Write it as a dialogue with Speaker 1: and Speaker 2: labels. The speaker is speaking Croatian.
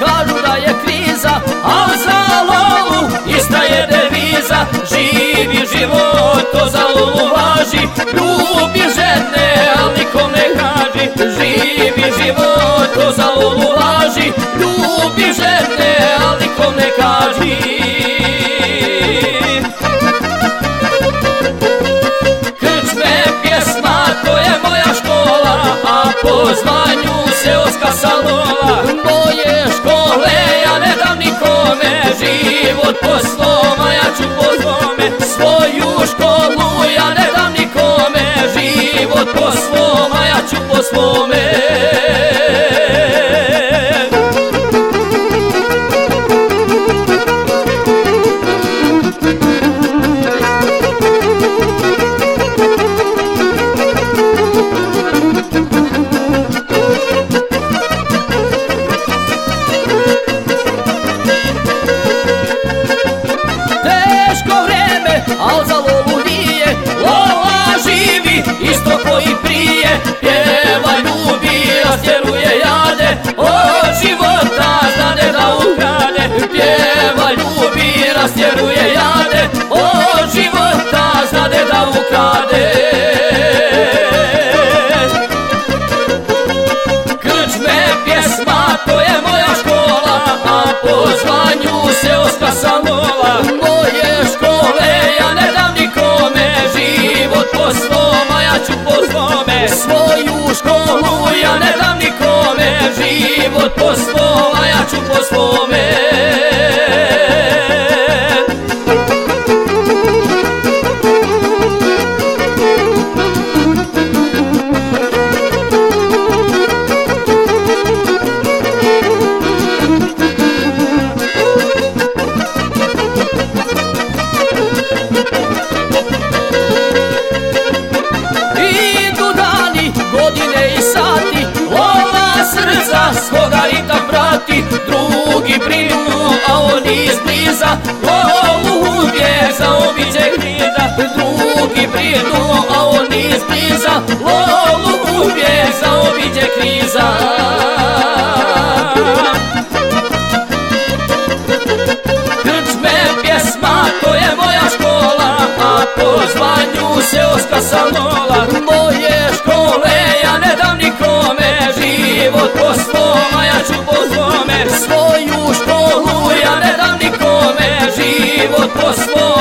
Speaker 1: kažu da je kriza, a za lovu ista je deviza. Živi život, to za lovu važi, ljubi žene, al nikom ne kaži. Živi život, to za lovu važi, ljubi žene, al nikom ne kaži. pozvanju seoska salova Život po svom, a ja ću po svome. Svoju školu ja ne dam nikome Život po svom, a ja ću po svome. Teško koji prije Pjeva, izbliza Lolu uvijek zaobiđe kriza. Drugi brinu, a oni izbliza Lolu uvijek zaobiđe kriza. Krčme pjesma, to je moja škola A po zvanju se Oska Salola poslo